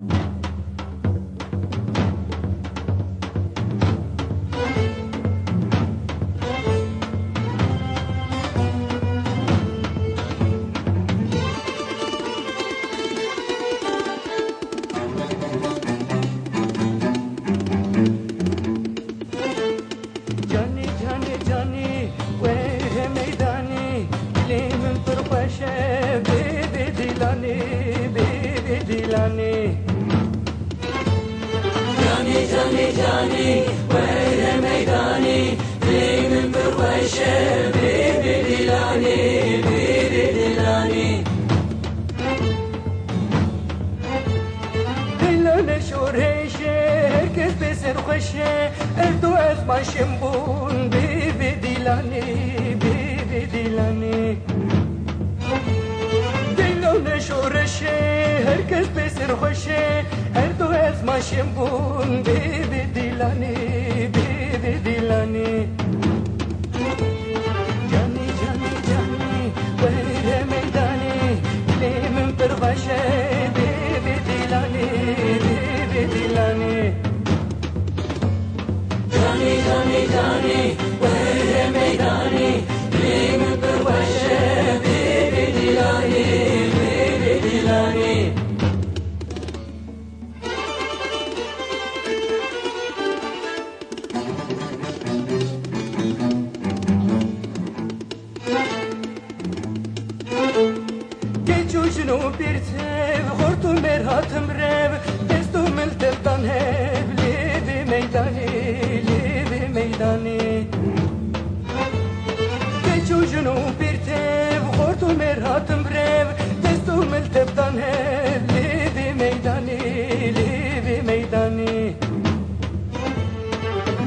you جاني وين ميداني من برويشة بيبي ديلاني بيبي ديلاني ديلاني شوريشة هركز بسر خشة إردو از ما شمبون بيبي ديلاني بيبي ديلاني ديلاني شورشة هركز بسر خشة إردو از ما شمبون بيبي dilani bebe dilani. Cani cani cani vehre meydani. Dilemin pervaşe bebe dilani bebe dilani. Cani cani cani vehre meydani. Dilemin pervaşe bebe dilani. Geçu şunu bir sev Hortum berhatım rev Destum el tevdan hev Levi meydani Levi meydani Geçu şunu bir tev Hortum berhatım rev Destum el tevdan hev Levi meydani Levi meydani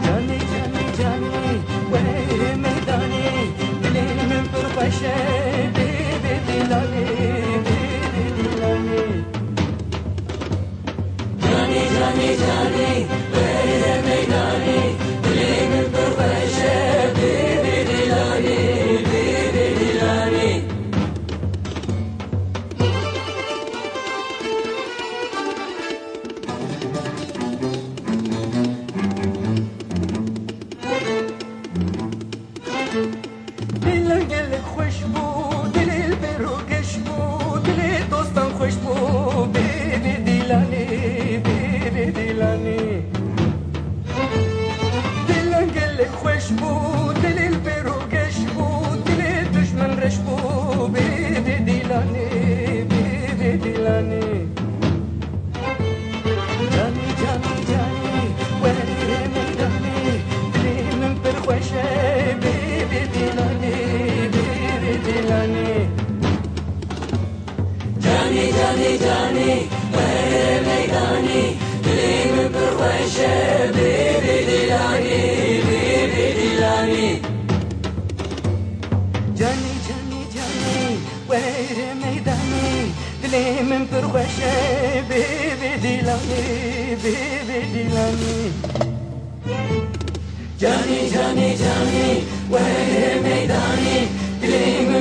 جاني جاني جاني جاني وين ميداني من برويشة بيبي ديلاني بيبي ديلاني جاني جاني جاني وين ميداني بلي من برخوشة بيبي ديلاني بيبي ديلاني جاني جاني جاني وين ميداني لي من